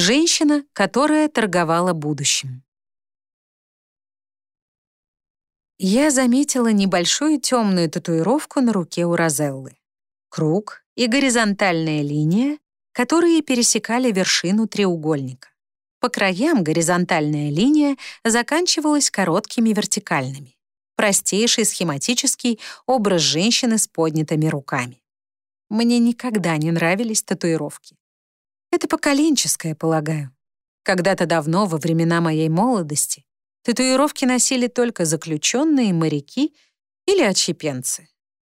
Женщина, которая торговала будущим. Я заметила небольшую темную татуировку на руке у Розеллы. Круг и горизонтальная линия, которые пересекали вершину треугольника. По краям горизонтальная линия заканчивалась короткими вертикальными. Простейший схематический образ женщины с поднятыми руками. Мне никогда не нравились татуировки. Это поколенческое, полагаю. Когда-то давно, во времена моей молодости, татуировки носили только заключенные, моряки или отщепенцы.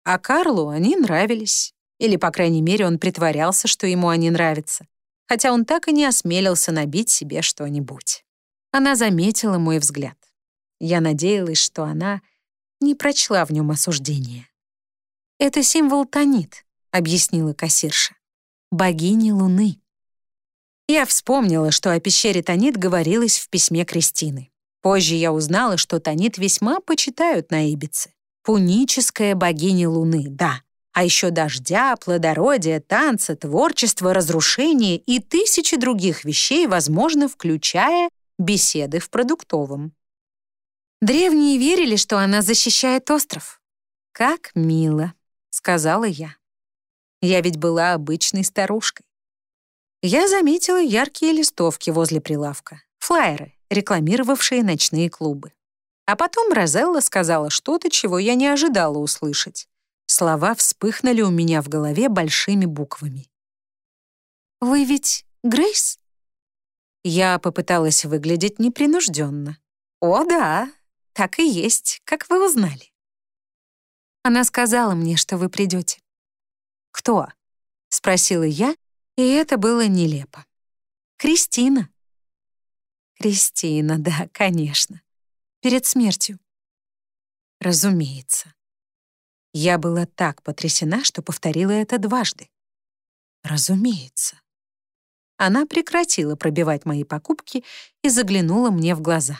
А Карлу они нравились. Или, по крайней мере, он притворялся, что ему они нравятся, хотя он так и не осмелился набить себе что-нибудь. Она заметила мой взгляд. Я надеялась, что она не прочла в нем осуждения. «Это символ Танит», — объяснила кассирша. «Богини Луны». Я вспомнила, что о пещере Танит говорилось в письме Кристины. Позже я узнала, что Танит весьма почитают на Ибице. Пуническая богиня Луны, да. А еще дождя, плодородия, танца, творчества, разрушения и тысячи других вещей, возможно, включая беседы в продуктовом. Древние верили, что она защищает остров. «Как мило», — сказала я. Я ведь была обычной старушкой. Я заметила яркие листовки возле прилавка, флаеры, рекламировавшие ночные клубы. А потом Розелла сказала что-то, чего я не ожидала услышать. Слова вспыхнули у меня в голове большими буквами. «Вы ведь Грейс?» Я попыталась выглядеть непринужденно. «О, да, так и есть, как вы узнали». Она сказала мне, что вы придете. «Кто?» — спросила я, и это было нелепо. «Кристина». «Кристина, да, конечно перед смертью. Разумеется. Я была так потрясена, что повторила это дважды. Разумеется. Она прекратила пробивать мои покупки и заглянула мне в глаза.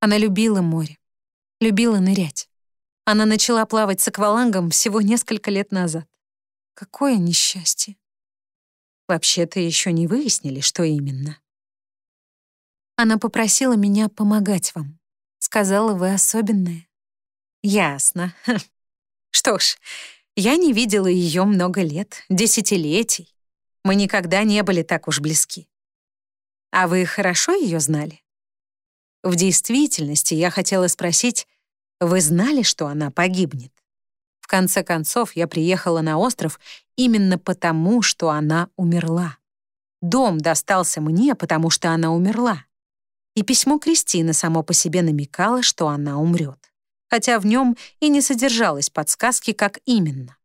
Она любила море, любила нырять. Она начала плавать с аквалангом всего несколько лет назад. Какое несчастье. Вообще-то еще не выяснили, что именно. Она попросила меня помогать вам. Сказала, вы особенная. Ясно. Что ж, я не видела ее много лет, десятилетий. Мы никогда не были так уж близки. А вы хорошо ее знали? В действительности я хотела спросить, вы знали, что она погибнет? В конце концов, я приехала на остров именно потому, что она умерла. Дом достался мне, потому что она умерла и письмо Кристины само по себе намекало, что она умрет, хотя в нем и не содержалось подсказки, как именно.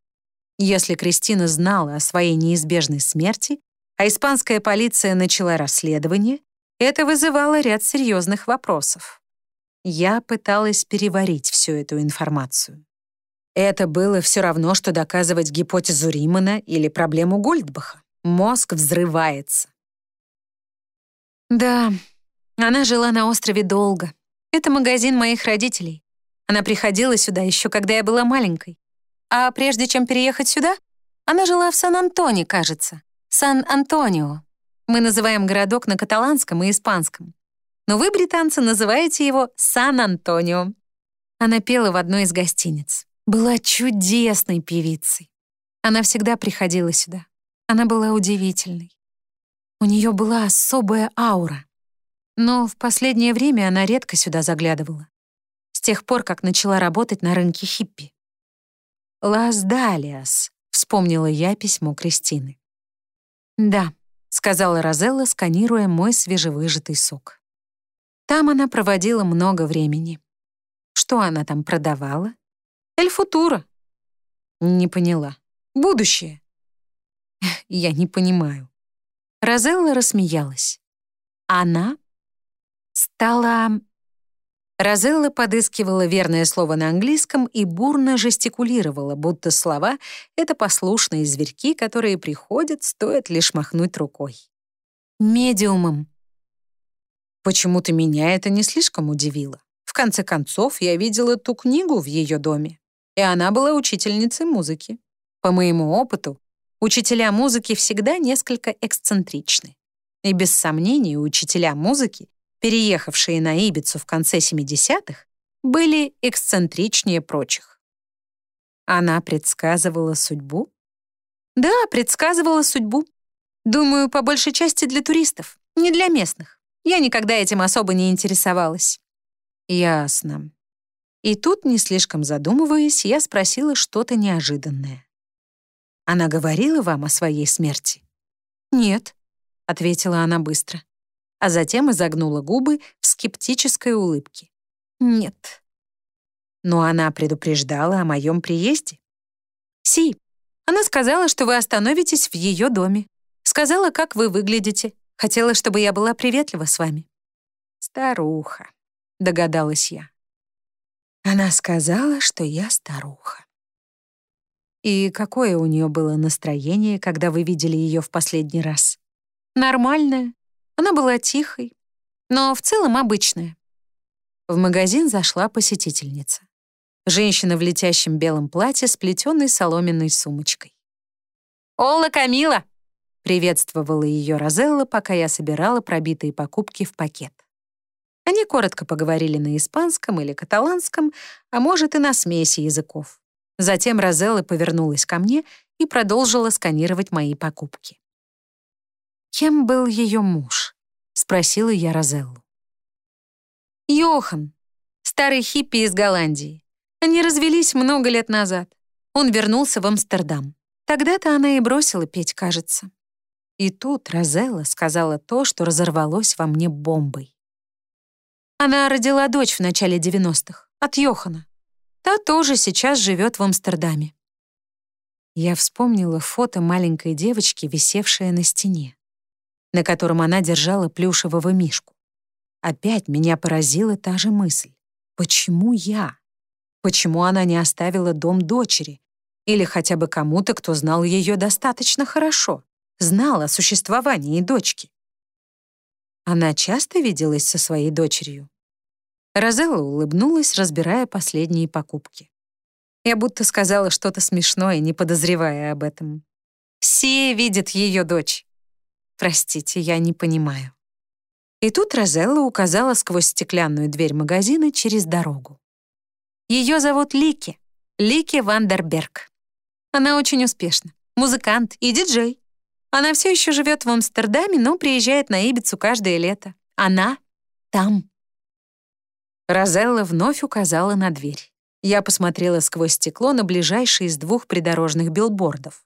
Если Кристина знала о своей неизбежной смерти, а испанская полиция начала расследование, это вызывало ряд серьезных вопросов. Я пыталась переварить всю эту информацию. Это было все равно, что доказывать гипотезу Римана или проблему Гольдбаха. Мозг взрывается. Да, она жила на острове долго. Это магазин моих родителей. Она приходила сюда еще, когда я была маленькой. А прежде чем переехать сюда, она жила в Сан-Антоне, кажется. Сан-Антонио. Мы называем городок на каталанском и испанском. Но вы, британцы, называете его Сан-Антонио. Она пела в одной из гостиниц. Была чудесной певицей. Она всегда приходила сюда. Она была удивительной. У нее была особая аура. Но в последнее время она редко сюда заглядывала. С тех пор, как начала работать на рынке хиппи. «Лас Далиас», — вспомнила я письмо Кристины. «Да», — сказала Розелла, сканируя мой свежевыжатый сок. Там она проводила много времени. Что она там продавала? Эль Футура. Не поняла. Будущее. Я не понимаю. Розелла рассмеялась. Она стала... Розелла подыскивала верное слово на английском и бурно жестикулировала, будто слова — это послушные зверьки, которые приходят, стоит лишь махнуть рукой. «Медиумом». Почему-то меня это не слишком удивило. В конце концов, я видела ту книгу в ее доме, и она была учительницей музыки. По моему опыту, учителя музыки всегда несколько эксцентричны. И без сомнений учителя музыки, переехавшие на Ибицу в конце 70-х, были эксцентричнее прочих. Она предсказывала судьбу? Да, предсказывала судьбу. Думаю, по большей части для туристов, не для местных. Я никогда этим особо не интересовалась. Ясно. И тут, не слишком задумываясь, я спросила что-то неожиданное. Она говорила вам о своей смерти? Нет, ответила она быстро, а затем изогнула губы в скептической улыбке. Нет. Но она предупреждала о моем приезде. Си, она сказала, что вы остановитесь в ее доме. Сказала, как вы выглядите. Хотела, чтобы я была приветлива с вами. Старуха, догадалась я. Она сказала, что я старуха. И какое у нее было настроение, когда вы видели ее в последний раз? Нормальное. Она была тихой, но в целом обычная. В магазин зашла посетительница. Женщина в летящем белом платье с плетеной соломенной сумочкой. «Ола Камила!» — приветствовала ее Розелла, пока я собирала пробитые покупки в пакет. Они коротко поговорили на испанском или каталанском, а может и на смеси языков. Затем Розелла повернулась ко мне и продолжила сканировать мои покупки. «Кем был ее муж?» — спросила я Розеллу. «Йохан, старый хиппи из Голландии. Они развелись много лет назад. Он вернулся в Амстердам. Тогда-то она и бросила петь, кажется». И тут Розелла сказала то, что разорвалось во мне бомбой. Она родила дочь в начале 90-х, от Йохана. Та тоже сейчас живет в Амстердаме. Я вспомнила фото маленькой девочки, висевшее на стене на котором она держала плюшевого мишку. Опять меня поразила та же мысль. Почему я? Почему она не оставила дом дочери? Или хотя бы кому-то, кто знал ее достаточно хорошо, знал о существовании дочки? Она часто виделась со своей дочерью? Розелла улыбнулась, разбирая последние покупки. Я будто сказала что-то смешное, не подозревая об этом. Все видят ее дочь. Простите, я не понимаю. И тут Розелла указала сквозь стеклянную дверь магазина через дорогу. Ее зовут Лики, Лики Вандерберг. Она очень успешна, музыкант и диджей. Она все еще живет в Амстердаме, но приезжает на Ибицу каждое лето. Она там. Розелла вновь указала на дверь. Я посмотрела сквозь стекло на ближайший из двух придорожных билбордов.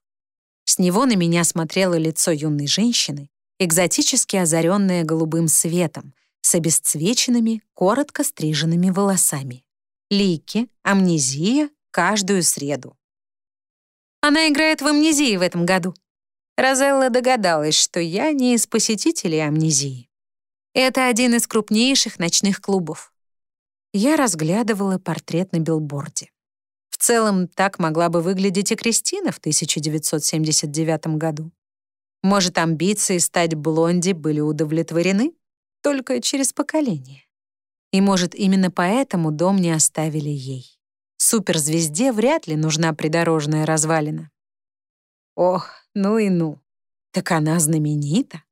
С него на меня смотрело лицо юной женщины, экзотически озаренное голубым светом, с обесцвеченными, коротко стриженными волосами. Лики, амнезия, каждую среду. Она играет в амнезии в этом году. Розелла догадалась, что я не из посетителей амнезии. Это один из крупнейших ночных клубов. Я разглядывала портрет на билборде. В целом, так могла бы выглядеть и Кристина в 1979 году. Может, амбиции стать блонди были удовлетворены только через поколение. И, может, именно поэтому дом не оставили ей. Суперзвезде вряд ли нужна придорожная развалина. Ох, ну и ну. Так она знаменита.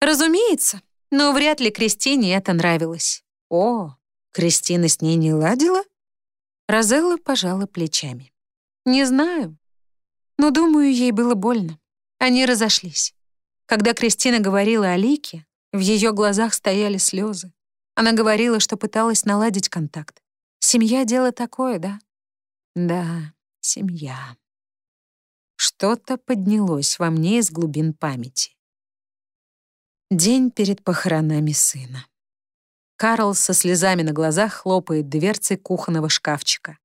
Разумеется, но вряд ли Кристине это нравилось. О, Кристина с ней не ладила? Розелла пожала плечами. «Не знаю. Но, думаю, ей было больно. Они разошлись. Когда Кристина говорила о Лике, в ее глазах стояли слезы. Она говорила, что пыталась наладить контакт. Семья — дело такое, да? Да, семья. Что-то поднялось во мне из глубин памяти. День перед похоронами сына. Карл со слезами на глазах хлопает дверцей кухонного шкафчика.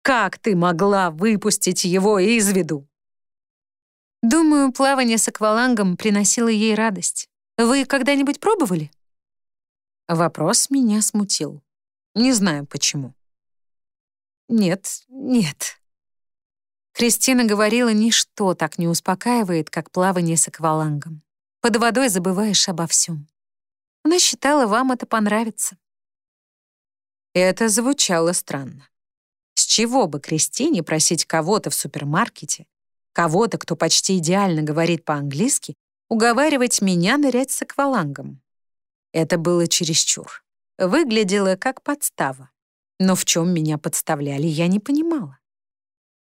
«Как ты могла выпустить его из виду?» Думаю, плавание с аквалангом приносило ей радость. Вы когда-нибудь пробовали? Вопрос меня смутил. Не знаю почему. Нет, нет. Кристина говорила, ничто так не успокаивает, как плавание с аквалангом. Под водой забываешь обо всем. Она считала, вам это понравится. Это звучало странно. С чего бы Кристине просить кого-то в супермаркете, кого-то, кто почти идеально говорит по-английски, уговаривать меня нырять с аквалангом. Это было чересчур. Выглядело как подстава. Но в чем меня подставляли, я не понимала.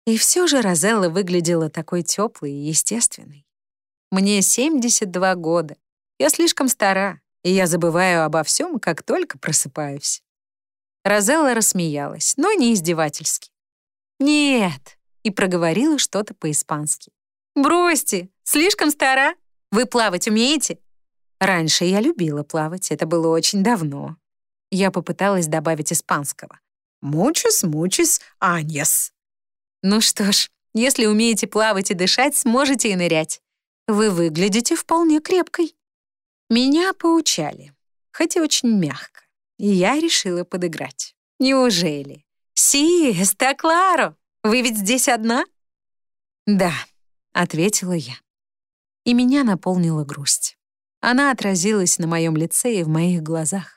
И все же Розелла выглядела такой теплой и естественной. Мне 72 года. Я слишком стара, и я забываю обо всем, как только просыпаюсь. Розелла рассмеялась, но не издевательски. «Нет», и проговорила что-то по-испански. «Бросьте, слишком стара. Вы плавать умеете?» Раньше я любила плавать, это было очень давно. Я попыталась добавить испанского. «Мучес, мучес, аньес». Ну что ж, если умеете плавать и дышать, сможете и нырять. Вы выглядите вполне крепкой. Меня поучали, хоть и очень мягко, и я решила подыграть. Неужели? «Си, está claro! Вы ведь здесь одна?» «Да», — ответила я. И меня наполнила грусть. Она отразилась на моем лице и в моих глазах.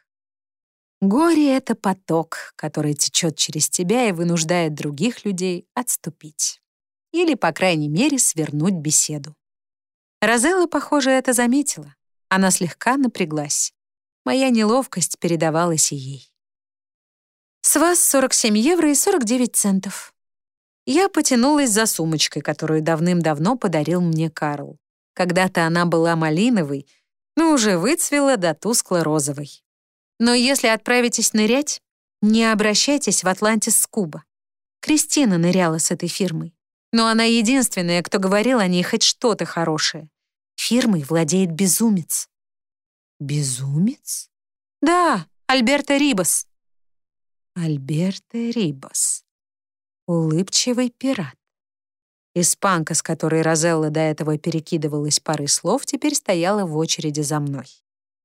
Горе — это поток, который течет через тебя и вынуждает других людей отступить. Или, по крайней мере, свернуть беседу. Розелла, похоже, это заметила. Она слегка напряглась. Моя неловкость передавалась и ей. «С вас 47 евро и 49 центов». Я потянулась за сумочкой, которую давным-давно подарил мне Карл. Когда-то она была малиновой, но уже выцвела до тускло-розовой. Но если отправитесь нырять, не обращайтесь в Атлантис Скуба. Кристина ныряла с этой фирмой. Но она единственная, кто говорил о ней хоть что-то хорошее. Фирмой владеет безумец. Безумец? Да, Альберто Рибас. Альберто Рибас. Улыбчивый пират. Испанка, с которой Розелла до этого перекидывалась парой слов, теперь стояла в очереди за мной.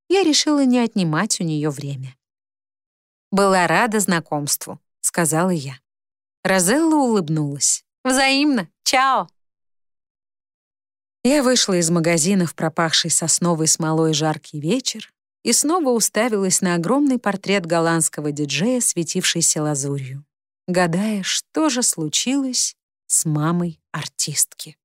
Я решила не отнимать у нее время. «Была рада знакомству», — сказала я. Розелла улыбнулась. Взаимно. Чао!» Я вышла из магазина в пропахший сосновой смолой жаркий вечер и снова уставилась на огромный портрет голландского диджея, светившийся лазурью, гадая, что же случилось с мамой артистки.